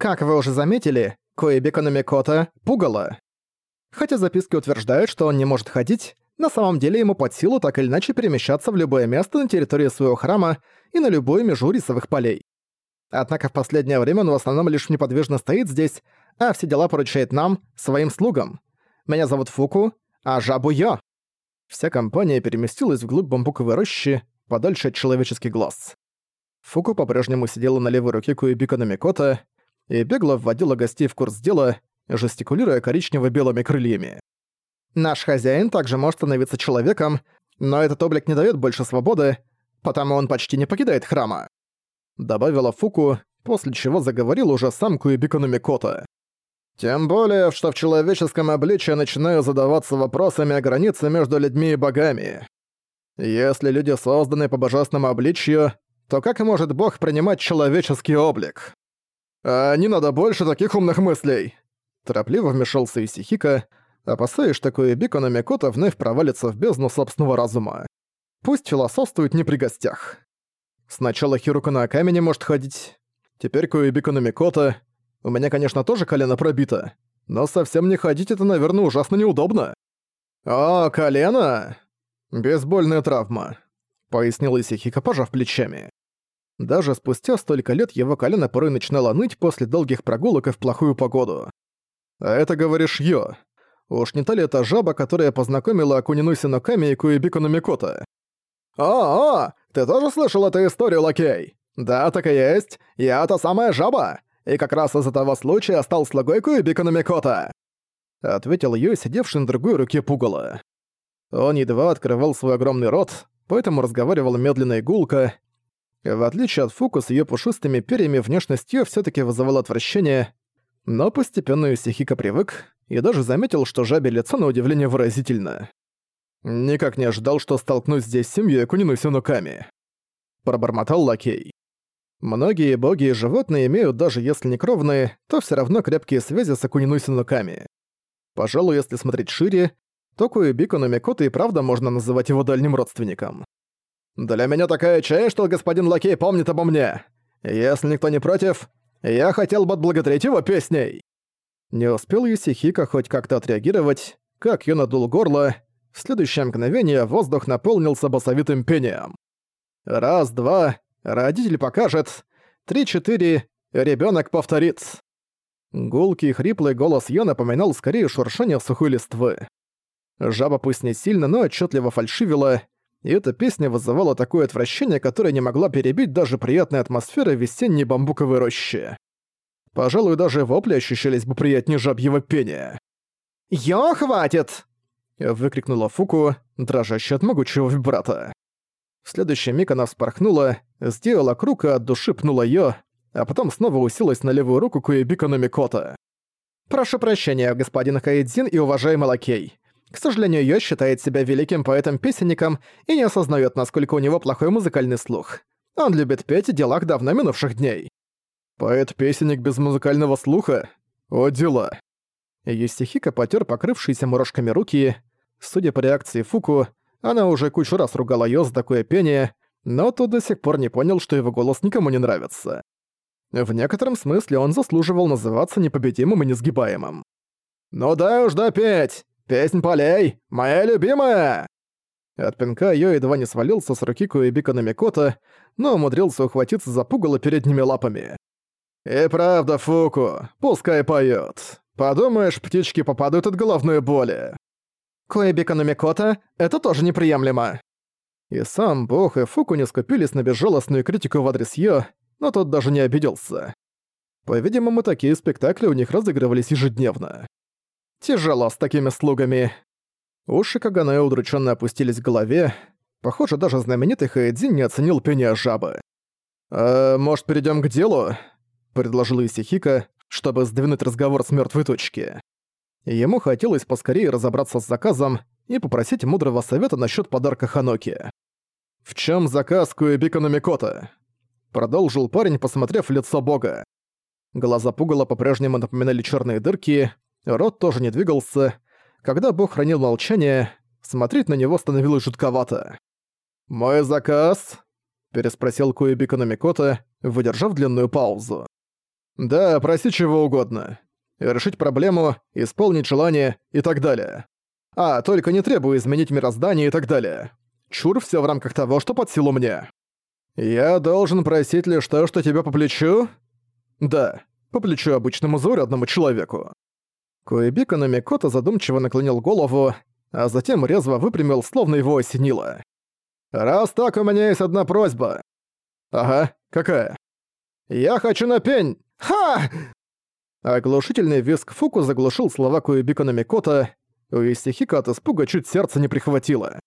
Как вы уже заметили, Коэбика Номикота — пугало. Хотя записки утверждают, что он не может ходить, на самом деле ему под силу так или иначе перемещаться в любое место на территории своего храма и на любую межу рисовых полей. Однако в последнее время он в основном лишь неподвижно стоит здесь, а все дела поручает нам, своим слугам. Меня зовут Фуку, а жабу я. Вся компания переместилась вглубь бамбуковой рощи, подальше от человеческих глаз. Фуку по-прежнему сидела на левой руке Куэбика Намикота и бегло вводила гостей в курс дела, жестикулируя коричнево-белыми крыльями. «Наш хозяин также может становиться человеком, но этот облик не дает больше свободы, потому он почти не покидает храма», добавила Фуку, после чего заговорил уже сам Куэбика Намикота. «Тем более, что в человеческом обличье начинаю задаваться вопросами о границе между людьми и богами. Если люди созданы по божественному обличью, то как может бог принимать человеческий облик? А не надо больше таких умных мыслей!» Торопливо вмешался Исихика, опасаясь, что Куэбико Намикота вновь провалится в бездну собственного разума. Пусть философствует не при гостях. Сначала Хирука на камень может ходить, теперь Куэбико Намикота. У меня, конечно, тоже колено пробито, но совсем не ходить это, наверное, ужасно неудобно. «О, колено!» «Бейсбольная травма», — пояснил Исихика, пожав плечами. Даже спустя столько лет его колено порой начинало ныть после долгих прогулок и в плохую погоду. «А это, говоришь, Йо. Уж не та ли это жаба, которая познакомила Акунинуси Ноками и Куэбику Номикото?» «О-о! Ты тоже слышал эту историю, Лакей? Да, так и есть. Я та самая жаба. И как раз из-за того случая стал слугой Куэбику Номикото!» Ответил Йо, сидевший на другой руке пугало. Он едва открывал свой огромный рот, поэтому разговаривал медленно и гулко. В отличие от Фуку с её пушистыми перьями внешность её всё-таки вызывала отвращение, но постепенно Юсихика привык и даже заметил, что жабе лицо на удивление выразительно. «Никак не ожидал, что столкнусь здесь с семьей Кунину Сюнуками», — пробормотал Лакей. Многие боги и животные имеют, даже если не кровные, то всё равно крепкие связи с Акунину Сюнуками. Пожалуй, если смотреть шире, то Куэбику Номикото и правда можно называть его дальним родственником. «Для меня такая честь, что господин Лакей помнит обо мне. Если никто не против, я хотел бы отблагодарить его песней». Не успел Юсихика хоть как-то отреагировать, как я надул горло, в следующее мгновение воздух наполнился басовитым пением. Раз, два, родитель покажет, три-четыре, ребенок повторит. Гулкий хриплый голос Йо напоминал скорее шуршание сухой листвы. Жаба пусть не сильно, но отчетливо фальшивила, и эта песня вызывала такое отвращение, которое не могла перебить даже приятная атмосфера весенней бамбуковой рощи. Пожалуй, даже вопли ощущались бы приятнее жабьего пения. «Ё, хватит!» — выкрикнула Фуку, дрожащая от могучего вибрата. В следующий миг она вспорхнула, сделала круг и от души пнула Йо, а потом снова уселась на левую руку Куэбика Номикота. «Прошу прощения, господин Хаидзин и уважаемый лакей. К сожалению, Йо считает себя великим поэтом-песенником и не осознает, насколько у него плохой музыкальный слух. Он любит петь о делах давно минувших дней. Поэт-песенник без музыкального слуха? О, дела. Юстихика потер покрывшиеся мурашками руки. Судя по реакции Фуку, она уже кучу раз ругала Йо за такое пение, но тот до сих пор не понял, что его голос никому не нравится. В некотором смысле он заслуживал называться непобедимым и несгибаемым. «Ну дай уж допеть! «Песнь полей! Моя любимая!» От пинка Йо едва не свалился с руки Куэбика Намикота, но умудрился ухватиться за пугало передними лапами. «И правда, Фуку, пускай поёт. Подумаешь, птички попадают от головной боли». Куэбика Намикота — это тоже неприемлемо. И сам Бог и Фуку не скупились на безжалостную критику в адрес Йо, но тот даже не обиделся. По-видимому, такие спектакли у них разыгрывались ежедневно. Тяжело с такими слугами. Уши Каганэ удрученно опустились к голове. Похоже, даже знаменитый Хаэдзин не оценил пение жабы. «Э, «Может, перейдем к делу?» — предложил Исихика, чтобы сдвинуть разговор с мертвой точки. Ему хотелось поскорее разобраться с заказом и попросить мудрого совета насчет подарка Ханоки. «В чем заказ Куэбика Номикота?» Продолжил парень, посмотрев в лицо бога. Глаза пугала по-прежнему напоминали черные дырки, Рот тоже не двигался. Когда бог хранил молчание, смотреть на него становилось жутковато. «Мой заказ?» – переспросил Куэбика Номикота, выдержав длинную паузу. Да, проси чего угодно. Решить проблему, исполнить желание и так далее. А, только не требую изменить мироздание и так далее. Чур все в рамках того, что под силу мне. Я должен просить лишь то, что тебе по плечу? Да, по плечу обычному заурядному человеку. Куэбика Намикото задумчиво наклонил голову, а затем резво выпрямил, словно его осенило. «Раз так, у меня есть одна просьба». «Ага, какая?» «Я хочу на пень! Ха!» Оглушительный визг Фуку заглушил слова Куэбика Намикото, у Исихика от испуга чуть сердце не прихватило.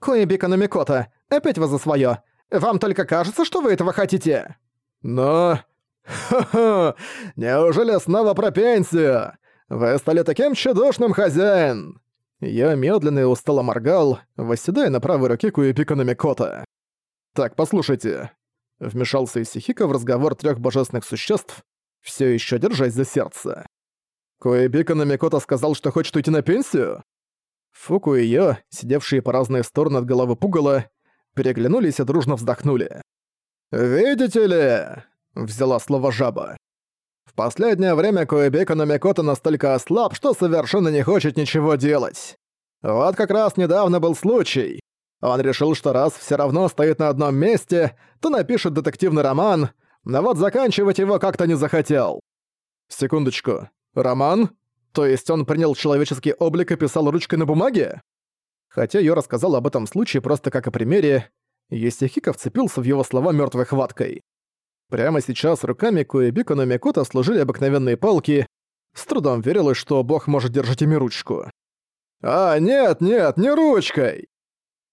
«Куэбика Намикото, опять вы за своё! Вам только кажется, что вы этого хотите?» «Но...» «Ха-ха! Неужели снова про пенсию? Вы стали таким чудушным, хозяин!» Я медленно и устало моргал, восседая на правой руке Куэпика Намикота. «Так, послушайте». Вмешался Исихика в разговор трех божественных существ, все еще держась за сердце. Куэбика Намикота сказал, что хочет уйти на пенсию? Фуку и Йо, сидевшие по разные стороны от головы пугала, переглянулись и дружно вздохнули. «Видите ли?» — взяла слово жаба. В последнее время Куэбека Номикото настолько ослаб, что совершенно не хочет ничего делать. Вот как раз недавно был случай. Он решил, что раз все равно стоит на одном месте, то напишет детективный роман, но вот заканчивать его как-то не захотел. Секундочку. Роман? То есть он принял человеческий облик и писал ручкой на бумаге? Хотя Йо рассказал об этом случае просто как о примере, Есихика вцепился в его слова мертвой хваткой. Прямо сейчас руками Куэбико на Микото служили обыкновенные палки. С трудом верилось, что бог может держать ими ручку. «А, нет, нет, не ручкой!»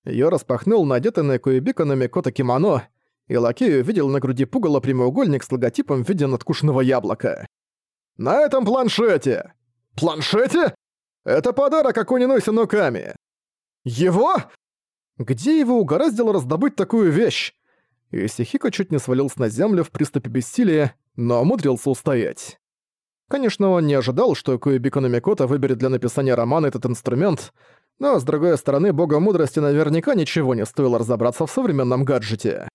Йо распахнул надетый на Куэбико на Микото кимоно, и лакей увидел на груди пугало прямоугольник с логотипом в виде надкушенного яблока. «На этом планшете!» «Планшете? Это подарок Акунину Синуками!» «Его?» Где его угораздило раздобыть такую вещь? И Сихико чуть не свалился на землю в приступе бессилия, но умудрился устоять. Конечно, он не ожидал, что Куэбико Намикото выберет для написания романа этот инструмент, но, с другой стороны, бога мудрости наверняка ничего не стоило разобраться в современном гаджете.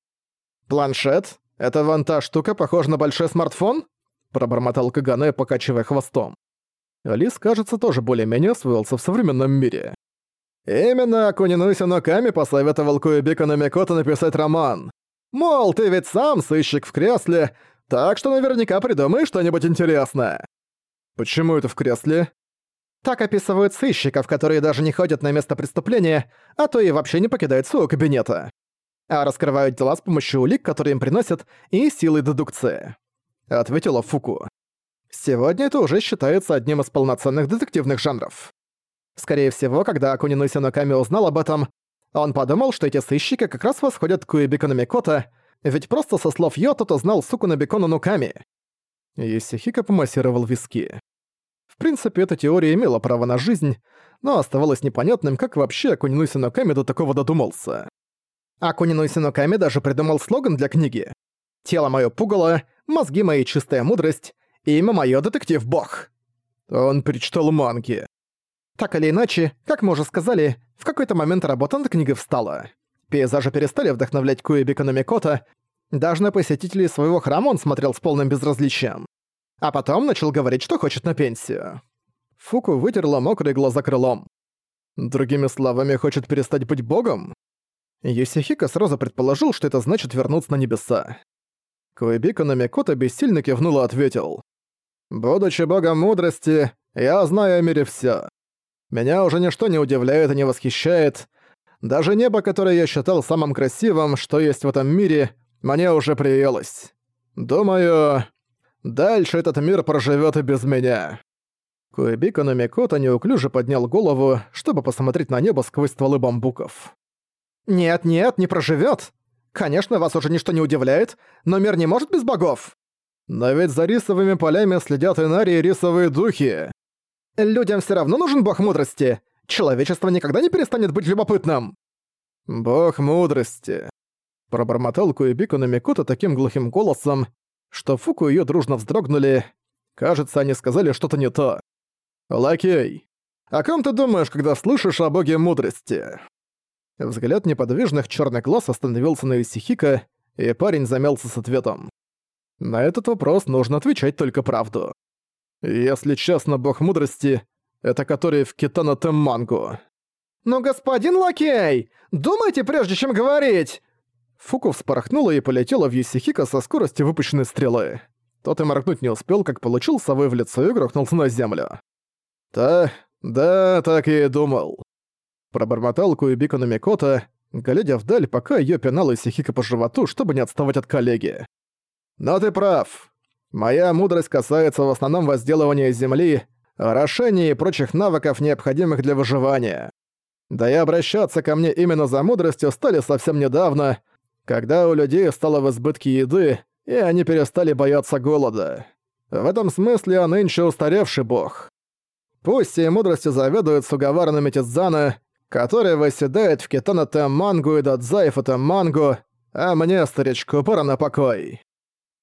«Планшет? Это вон та штука, похожа на большой смартфон?» пробормотал Кагане, покачивая хвостом. Лис, кажется, тоже более-менее освоился в современном мире. «Именно Акунинуси Ноками посоветовал Куэбико Намикото написать роман. Мол, ты ведь сам сыщик в кресле, так что наверняка придумаешь что-нибудь интересное. Почему это в кресле? Так описывают сыщиков, которые даже не ходят на место преступления, а то и вообще не покидают своего кабинета. А раскрывают дела с помощью улик, которые им приносят, и силой дедукции. Ответила Фуку. Сегодня это уже считается одним из полноценных детективных жанров. Скорее всего, когда Акунинуси Ноками узнал об этом, он подумал, что эти сыщики как раз восходят к Уэбико Намикото, ведь просто со слов Йо тот узнал суку на Бекону Нуками. Исихика помассировал виски. В принципе, эта теория имела право на жизнь, но оставалось непонятным, как вообще Акунинуси Ноками до такого додумался. Акунинуси Ноками даже придумал слоган для книги. «Тело моё пугало, мозги мои чистая мудрость, имя моё детектив-бог». Он перечитал манги. Так или иначе, как мы уже сказали, в какой-то момент работа над книгой встала. Пейзажи перестали вдохновлять Куэбика Номикота, даже на посетителей своего храма он смотрел с полным безразличием. А потом начал говорить, что хочет на пенсию. Фуку вытерла мокрые глаза крылом. Другими словами, хочет перестать быть богом? Юсихика сразу предположил, что это значит вернуться на небеса. Куэбика Номикота бессильно кивнул и ответил. «Будучи богом мудрости, я знаю о мире всё. Меня уже ничто не удивляет и не восхищает. Даже небо, которое я считал самым красивым, что есть в этом мире, мне уже приелось. Думаю, дальше этот мир проживет и без меня». Куэбика Номикота неуклюже поднял голову, чтобы посмотреть на небо сквозь стволы бамбуков. «Нет-нет, не проживет. Конечно, вас уже ничто не удивляет, но мир не может без богов. Но ведь за рисовыми полями следят инари и рисовые духи. Людям все равно нужен бог мудрости. Человечество никогда не перестанет быть любопытным. Бог мудрости. Пробормотал Куэбику на Микото таким глухим голосом, что Фуку и её дружно вздрогнули. Кажется, они сказали что-то не то. «Лакей, о ком ты думаешь, когда слышишь о боге мудрости?» Взгляд неподвижных чёрных глаз остановился на Исихика, и парень замялся с ответом. На этот вопрос нужно отвечать только правду. Если честно, бог мудрости — это который в Китана Теммангу. «Но господин Лакей, думайте прежде, чем говорить!» Фуку вспорхнула и полетела в Юсихика со скоростью выпущенной стрелы. Тот и моргнуть не успел, как получил совой в лицо и грохнулся на землю. «Да, да, так и думал». Пробормотал Куибико Намикота, глядя вдаль, пока её пинала Исихика по животу, чтобы не отставать от коллеги. «Но ты прав. Моя мудрость касается в основном возделывания земли, орошения и прочих навыков, необходимых для выживания. Да и обращаться ко мне именно за мудростью стали совсем недавно, когда у людей стало в избытке еды, и они перестали бояться голода. В этом смысле я нынче устаревший бог. Пусть и мудростью заведует Сугавара Намитидзана, который восседает в Китана Мангу и Дадзаев Мангу, а мне, старичку, пора на покой.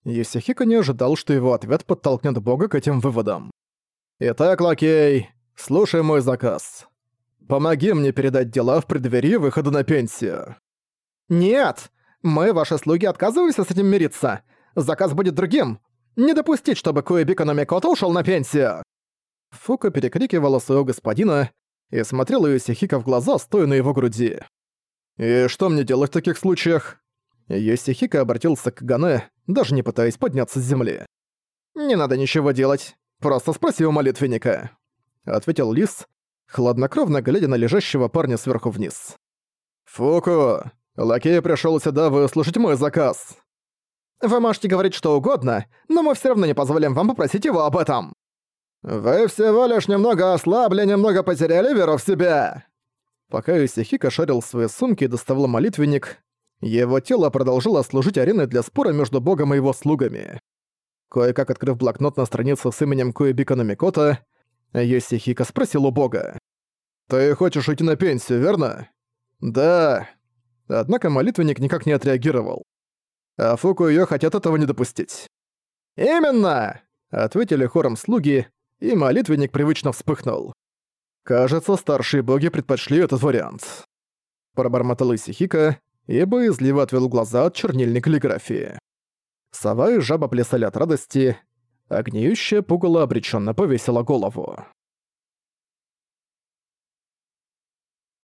Юсихико не ожидал, что его ответ подтолкнет бога к этим выводам. «Итак, лакей, слушай мой заказ. Помоги мне передать дела в преддверии выхода на пенсию». «Нет! Мы, ваши слуги, отказываемся с этим мириться. Заказ будет другим. Не допустить, чтобы Куэбика Номикото ушёл на пенсию!» Фука перекрикивала своего господина и смотрела Юсихика в глаза, стоя на его груди. «И что мне делать в таких случаях?» Юсихика обратился к Гане, даже не пытаясь подняться с земли. «Не надо ничего делать. Просто спроси у молитвенника», — ответил Лис, хладнокровно глядя на лежащего парня сверху вниз. «Фуку, лакей пришёл сюда выслушать мой заказ». «Вы можете говорить что угодно, но мы всё равно не позволим вам попросить его об этом». «Вы всего лишь немного ослабли, немного потеряли веру в себя!» Пока Юсихика шарил в своей сумке и доставал молитвенник, его тело продолжило служить ареной для спора между богом и его слугами. Кое-как открыв блокнот на странице с именем Куэбика Номикота, Юсихика спросил у бога. «Ты хочешь уйти на пенсию, верно?» «Да». Однако молитвенник никак не отреагировал. А Фуку её хотят этого не допустить. «Именно!» — ответили хором слуги, и молитвенник привычно вспыхнул. «Кажется, старшие боги предпочли этот вариант». Пробормотал Исихика и боязливо отвел глаза от чернильной каллиграфии. Сова и жаба плясали от радости, а гниющая пугало обреченно повесила голову.